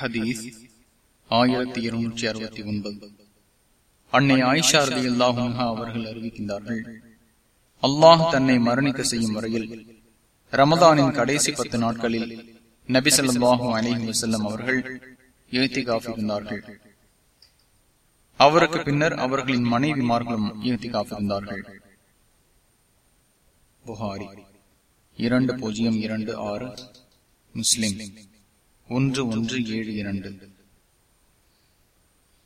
ஹதீஸ் ஆயிரத்தி இருநூற்றி அறுபத்தி ஒன்பது. அன்னை ஆயிஷா ரதி அல்லாஹா அவர்கள் அறிவிக்கின்றார்கள் அல்லாஹ் தன்னை மரணிக்க செய்யும் வரையில் ரமதானின் கடைசி பத்து நாட்களில் நபி சொல்லாஹு அலிஹி வசல்லம் அவர்கள் ஏத்தி காப்பிருந்தார்கள் அவருக்கு பின்னர் அவர்களின் மனைவிமார்களும் ஏத்தி காப்பிருந்தார்கள் புகாரி இரண்டு பூஜ்ஜியம் இரண்டு ஆறு முஸ்லிம். ஒன்று ஒன்று ஏழு இரண்டு.